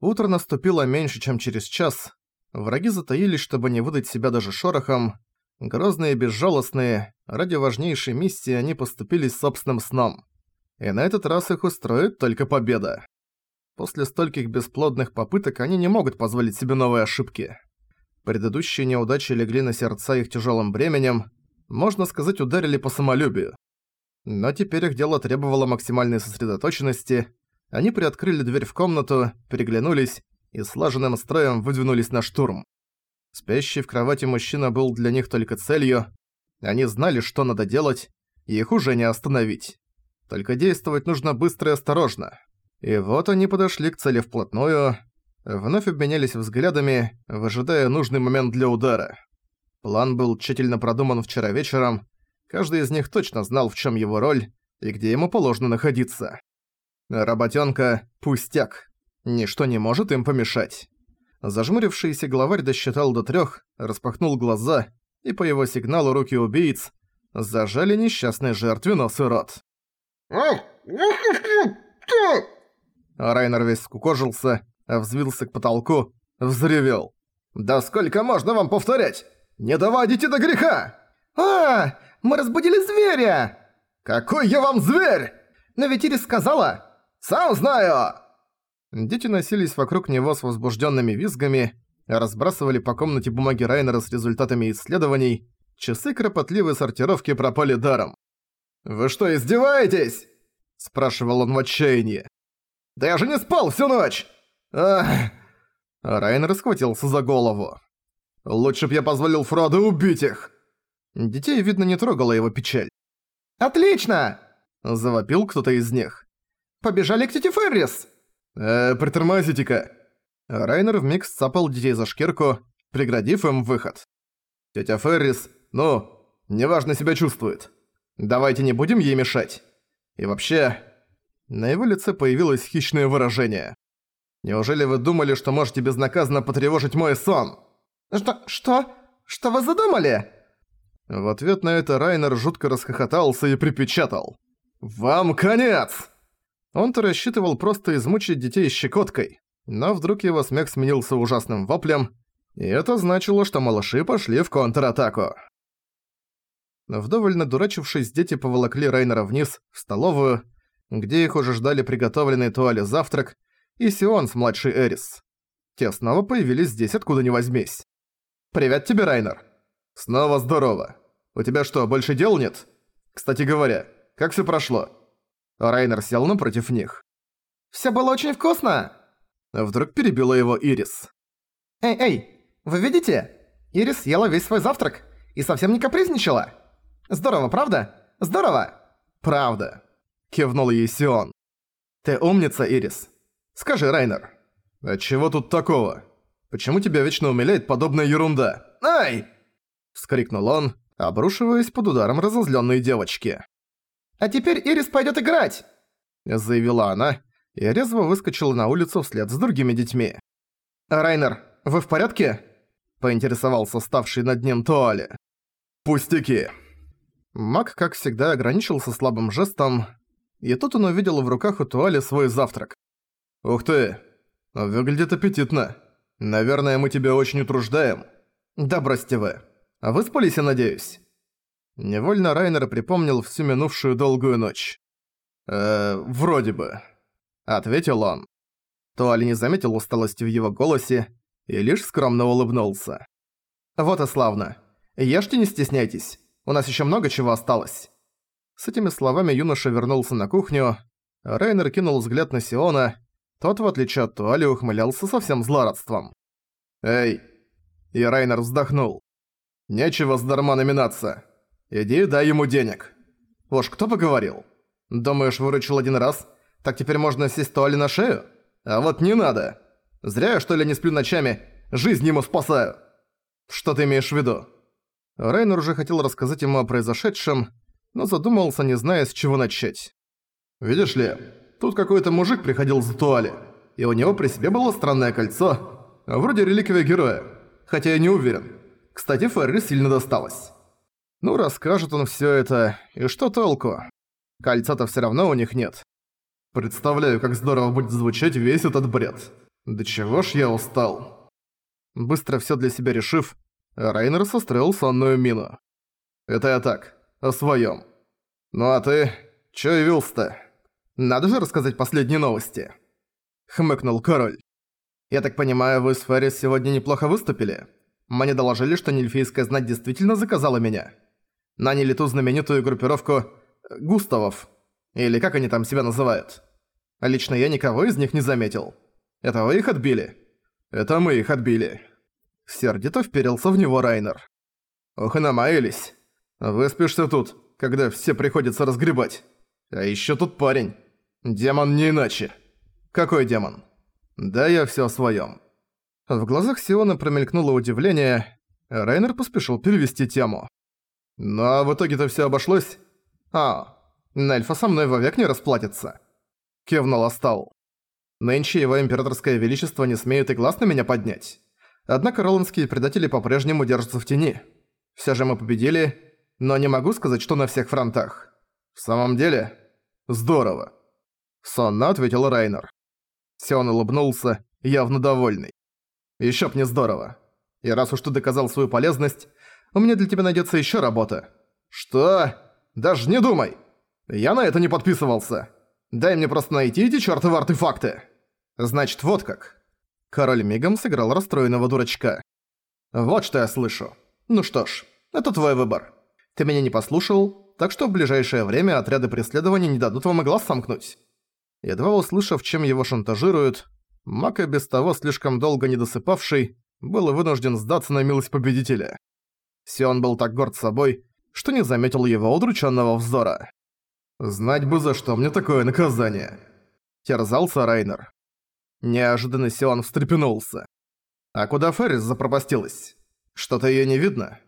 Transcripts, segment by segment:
Утро наступило меньше, чем через час. Враги затаились, чтобы не выдать себя даже шорохом. Грозные и безжалостные, ради важнейшей миссии они поступились собственным сном. И на этот раз их устроит только победа. После стольких бесплодных попыток они не могут позволить себе новые ошибки. Предыдущие неудачи легли на сердца их тяжелым бременем, можно сказать, ударили по самолюбию. Но теперь их дело требовало максимальной сосредоточенности. Они приоткрыли дверь в комнату, переглянулись и слаженным строем выдвинулись на штурм. Спящий в кровати мужчина был для них только целью. Они знали, что надо делать, и их уже не остановить. Только действовать нужно быстро и осторожно. И вот они подошли к цели вплотную, вновь обменялись взглядами, выжидая нужный момент для удара. План был тщательно продуман вчера вечером, каждый из них точно знал, в чем его роль и где ему положено находиться. Работенка – пустяк. Ничто не может им помешать. Зажмурившийся главарь досчитал до трех, распахнул глаза, и по его сигналу руки убийц зажали несчастной жертве нос и рот. Райнер весь скукожился, взвился к потолку, взревел. «Да сколько можно вам повторять? Не доводите до греха!» «А, мы разбудили зверя!» «Какой я вам зверь?» «Но ведь Ирис сказала...» «Сам знаю!» Дети носились вокруг него с возбужденными визгами, разбрасывали по комнате бумаги Райнера с результатами исследований, часы кропотливой сортировки пропали даром. «Вы что, издеваетесь?» – спрашивал он в отчаянии. «Да я же не спал всю ночь!» Ах! Райнер схватился за голову. «Лучше б я позволил Фродо убить их!» Детей, видно, не трогала его печаль. «Отлично!» – завопил кто-то из них. «Побежали к тете Феррис!» «Э, притормозите-ка!» Райнер вмиг сцапал детей за шкирку, преградив им выход. «Тетя Феррис, ну, неважно себя чувствует. Давайте не будем ей мешать. И вообще...» На его лице появилось хищное выражение. «Неужели вы думали, что можете безнаказанно потревожить мой сон?» «Что? Что? Что вы задумали?» В ответ на это Райнер жутко расхохотался и припечатал. «Вам конец!» Он-то рассчитывал просто измучить детей щекоткой, но вдруг его смех сменился ужасным воплем, и это значило, что малыши пошли в контратаку. Вдоволь надурачившись, дети поволокли Райнера вниз, в столовую, где их уже ждали приготовленный туале завтрак и Сион с младшей Эрис. Те снова появились здесь, откуда ни возьмись. «Привет тебе, Райнер!» «Снова здорово! У тебя что, больше дел нет? Кстати говоря, как всё прошло?» Райнер сел напротив них. «Всё было очень вкусно!» Вдруг перебила его Ирис. «Эй, эй, вы видите? Ирис съела весь свой завтрак и совсем не капризничала!» Здорово, правда? Здорово!» «Правда!» – кивнул ей Сион. «Ты умница, Ирис. Скажи, Райнер, а чего тут такого? Почему тебя вечно умиляет подобная ерунда? Ай!» – вскрикнул он, обрушиваясь под ударом разозлённой девочки. «А теперь Ирис пойдёт играть!» – заявила она, и резво выскочила на улицу вслед с другими детьми. «Райнер, вы в порядке?» – поинтересовался ставший над ним Туале. «Пустяки!» Маг, как всегда, ограничился слабым жестом, и тут он увидел в руках у Туали свой завтрак. «Ух ты! Выглядит аппетитно. Наверное, мы тебя очень утруждаем. Да бросьте вы. Выспались, я надеюсь?» Невольно Райнер припомнил всю минувшую долгую ночь. «Э, вроде бы», — ответил он. Туали не заметил усталости в его голосе и лишь скромно улыбнулся. «Вот и славно. Ешьте, не стесняйтесь. У нас еще много чего осталось». С этими словами юноша вернулся на кухню. Рейнер кинул взгляд на Сиона. Тот, в отличие от Туали, ухмылялся совсем злорадством. «Эй!» И Рейнер вздохнул. «Нечего с дарма номинаться. Иди дай ему денег». «Уж кто поговорил? Думаешь, выручил один раз? Так теперь можно сесть Туали на шею? А вот не надо. Зря я, что ли, не сплю ночами. Жизнь ему спасаю». «Что ты имеешь в виду?» Райнер уже хотел рассказать ему о произошедшем, но задумался, не зная, с чего начать. «Видишь ли, тут какой-то мужик приходил за туале, и у него при себе было странное кольцо, вроде реликвия героя, хотя я не уверен. Кстати, Ферри сильно досталось. Ну, расскажет он всё это, и что толку? Кольца-то всё равно у них нет. Представляю, как здорово будет звучать весь этот бред. Да чего ж я устал. Быстро всё для себя решив, Райнер состроил сонную мину. Это я так, о своём. Ну а ты, чё явился-то? Надо же рассказать последние новости. Хмыкнул король. Я так понимаю, вы с Феррис сегодня неплохо выступили? Мне доложили, что нельфийская знать действительно заказала меня. Наняли ту знаменитую группировку э, Густавов. Или как они там себя называют. Лично я никого из них не заметил. Это вы их отбили? Это мы их отбили. Сердито вперился в него Райнер. Ох и намаялись. Выспишься тут, когда все приходится разгребать. А ещё тут парень. Демон не иначе. Какой демон? Да я всё о своём. В глазах Сиона промелькнуло удивление. Райнер поспешил перевести тему. Ну а в итоге-то всё обошлось? А, Нельфа со мной вовек не расплатится. Кивнул Астал. Нынче его императорское величество не смеют и глаз на меня поднять. Однако роландские предатели по-прежнему держатся в тени. Все же мы победили, но не могу сказать, что на всех фронтах. В самом деле, здорово. Сонно ответил Райнер. Сион улыбнулся, явно довольный. Ещё б не здорово. И раз уж ты доказал свою полезность, у меня для тебя найдётся ещё работа. Что? Даже не думай! Я на это не подписывался. Дай мне просто найти эти чёртовы артефакты. Значит, вот как. Король мигом сыграл расстроенного дурачка. Вот что я слышу. Ну что ж, это твой выбор. Ты меня не послушал, так что в ближайшее время отряды преследования не дадут вам и глаз сомкнуть. Едва услышав, чем его шантажируют, Мак и без того слишком долго не досыпавший, был вынужден сдаться на милость победителя. Сион был так горд собой, что не заметил его удрученного взора. «Знать бы, за что мне такое наказание!» Терзался Райнер. Неожиданно Сион встрепенулся. «А куда Феррис запропастилась? Что-то её не видно?»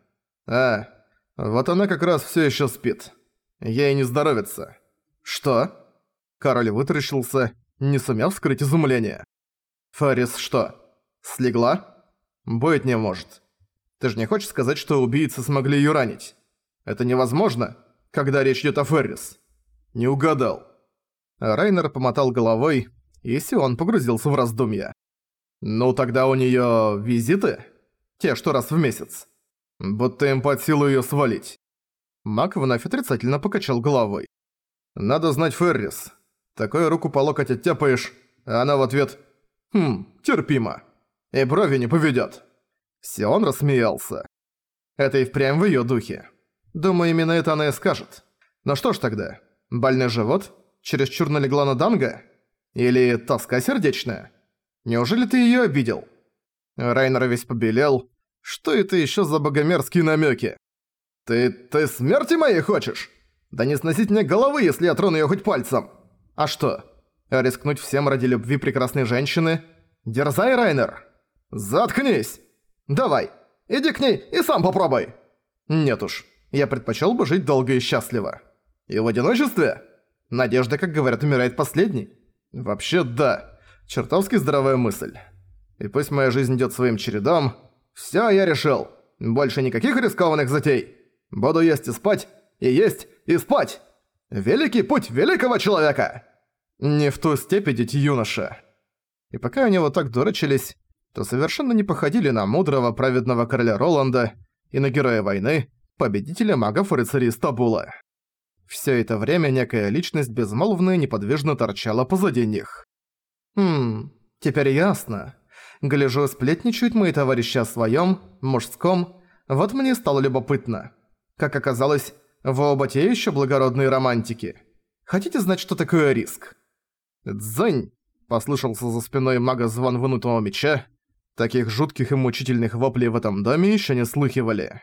«А, вот она как раз всё ещё спит. Ей не здоровится». «Что?» Король вытаращился, не сумев скрыть изумление. «Феррис что, слегла?» «Быть не может. Ты же не хочешь сказать, что убийцы смогли её ранить? Это невозможно, когда речь идёт о Феррис». «Не угадал». Райнер помотал головой, и Сион погрузился в раздумья. «Ну тогда у неё визиты? Те, что раз в месяц. Будто им под силу её свалить». Мак вновь отрицательно покачал головой. «Надо знать Феррис. Такое руку по локоть оттяпаешь, а она в ответ «Хм, терпимо. И брови не поведёт». Сион рассмеялся. Это и впрямь в её духе. Думаю, именно это она и скажет. Ну что ж тогда, больной живот? Чересчур налегла на Данга? Или тоска сердечная? Неужели ты её обидел?» Райнер весь побелел. «Что это ещё за богомерзкие намёки?» «Ты... ты смерти моей хочешь? Да не сносить мне головы, если я трону её хоть пальцем!» «А что? Рискнуть всем ради любви прекрасной женщины? Дерзай, Райнер!» «Заткнись! Давай, иди к ней и сам попробуй!» «Нет уж, я предпочёл бы жить долго и счастливо. И в одиночестве? Надежда, как говорят, умирает последней. Вообще да, чертовски здоровая мысль. И пусть моя жизнь идёт своим чередом, всё, я решил. Больше никаких рискованных затей. Буду есть и спать, и есть, и спать. Великий путь великого человека! Не в ту степь идите, юноша. И пока они вот так дурачились, то совершенно не походили на мудрого праведного короля Роланда и на героя войны, победителя магов и рыцарей Стабула. Всё это время некая личность безмолвно и неподвижно торчала позади них. «Хм, теперь ясно. Гляжу, сплетничают мои товарищи о своём, мужском. Вот мне стало любопытно. Как оказалось, вы оба те ещё благородные романтики. Хотите знать, что такое риск?» «Дзань!» – послышался за спиной мага звон вынутого меча. Таких жутких и мучительных воплей в этом доме ещё не слыхивали.